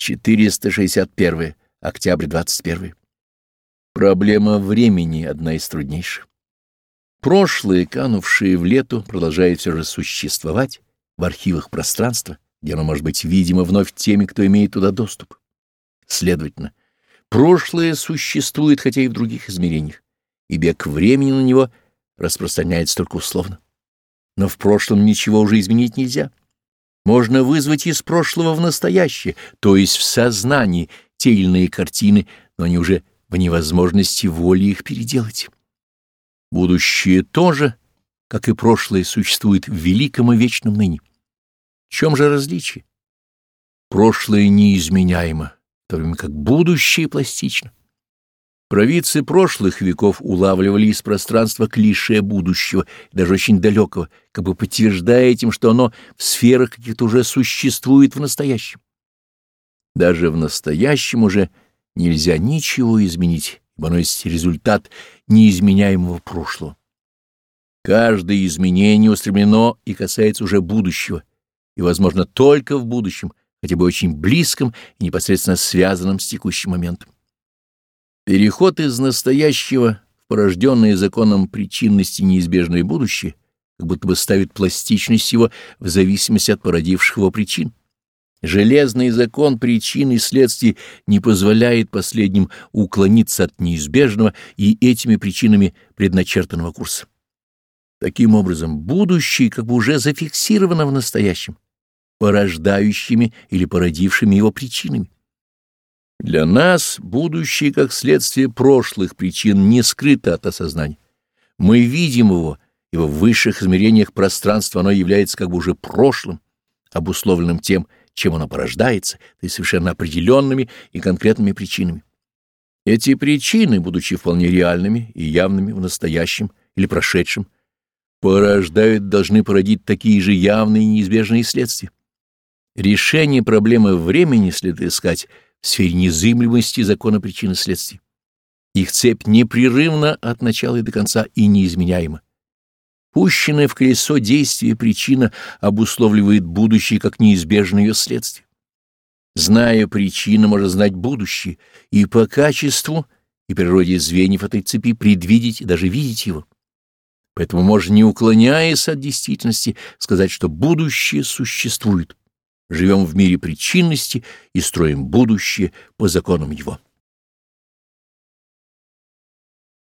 461. Октябрь 21. Проблема времени одна из труднейших. Прошлое, канувшее в лету, продолжает все же существовать в архивах пространства, где оно может быть видимо вновь теми, кто имеет туда доступ. Следовательно, прошлое существует, хотя и в других измерениях, и бег времени на него распространяется только условно. Но в прошлом ничего уже изменить нельзя. Можно вызвать из прошлого в настоящее, то есть в сознании, те или иные картины, но они уже в невозможности воли их переделать. Будущее тоже, как и прошлое, существует в великом и вечном ныне. В чем же различие? Прошлое неизменяемо, в то время как будущее пластично. Провидцы прошлых веков улавливали из пространства клише будущего, даже очень далекого, как бы подтверждая этим, что оно в сферах каких-то уже существует в настоящем. Даже в настоящем уже нельзя ничего изменить, ибо оно есть результат неизменяемого прошлого. Каждое изменение устремлено и касается уже будущего, и, возможно, только в будущем, хотя бы очень близком и непосредственно связанном с текущим моментом. Переход из настоящего в порожденное законом причинности неизбежное будущее как будто бы ставит пластичность его в зависимости от породивших его причин. Железный закон причин и следствий не позволяет последним уклониться от неизбежного и этими причинами предначертанного курса. Таким образом, будущее как бы уже зафиксировано в настоящем, порождающими или породившими его причинами. Для нас будущее, как следствие прошлых причин, не скрыто от осознания. Мы видим его, и в высших измерениях пространства оно является как бы уже прошлым, обусловленным тем, чем оно порождается, то есть совершенно определенными и конкретными причинами. Эти причины, будучи вполне реальными и явными в настоящем или прошедшем, порождают, должны породить такие же явные и неизбежные следствия. Решение проблемы времени следует искать в сфере незыблемости закона причины следствий. Их цепь непрерывна от начала и до конца и неизменяема. Пущенная в колесо действия причина обусловливает будущее как неизбежное ее следствие. Зная причину, можно знать будущее, и по качеству и природе звеньев этой цепи предвидеть и даже видеть его. Поэтому можно, не уклоняясь от действительности, сказать, что будущее существует живем в мире причинности и строим будущее по законам его.